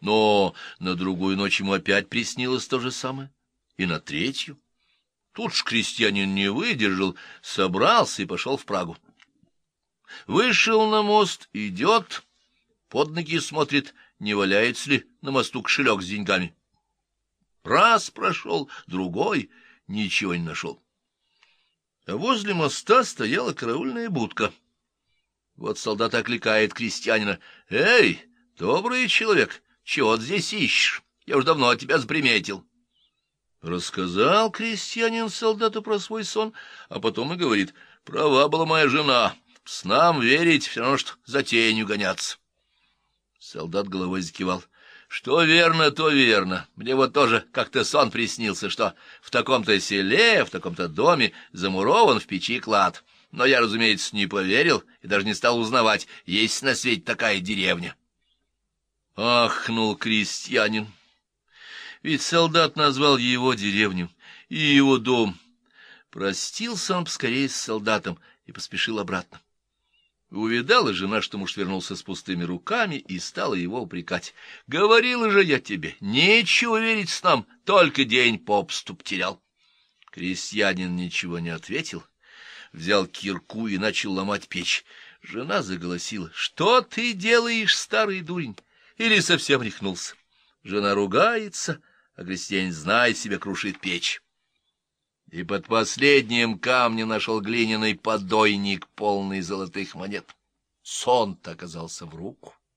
Но на другую ночь ему опять приснилось то же самое, и на третью. Тут ж крестьянин не выдержал, собрался и пошел в Прагу. Вышел на мост, идет, под ноги смотрит, не валяется ли на мосту кошелек с деньгами. Раз прошел, другой, ничего не нашел. А возле моста стояла караульная будка. Вот солдат окликает крестьянина. — Эй, добрый человек, чего ты здесь ищешь? Я уж давно тебя заприметил. Рассказал крестьянин солдату про свой сон, а потом и говорит, — права была моя жена, с нам верить все равно, что за тенью гоняться. Солдат головой закивал. — Что верно, то верно. Мне вот тоже как-то сон приснился, что в таком-то селе, в таком-то доме замурован в печи клад. Но я, разумеется, не поверил и даже не стал узнавать, есть на свете такая деревня. Ахнул крестьянин. Ведь солдат назвал его деревню и его дом. Простился он поскорее с солдатом и поспешил обратно. Увидала жена, что муж вернулся с пустыми руками, и стала его упрекать. — Говорила же я тебе, нечего верить с нам, только день попсту потерял. Крестьянин ничего не ответил, взял кирку и начал ломать печь. Жена заголосила. — Что ты делаешь, старый дурень? Или совсем рехнулся? Жена ругается, а крестьянин, зная себе, крушит печь и под последним камнем нашел глиняный подойник, полный золотых монет. Сон-то оказался в руку.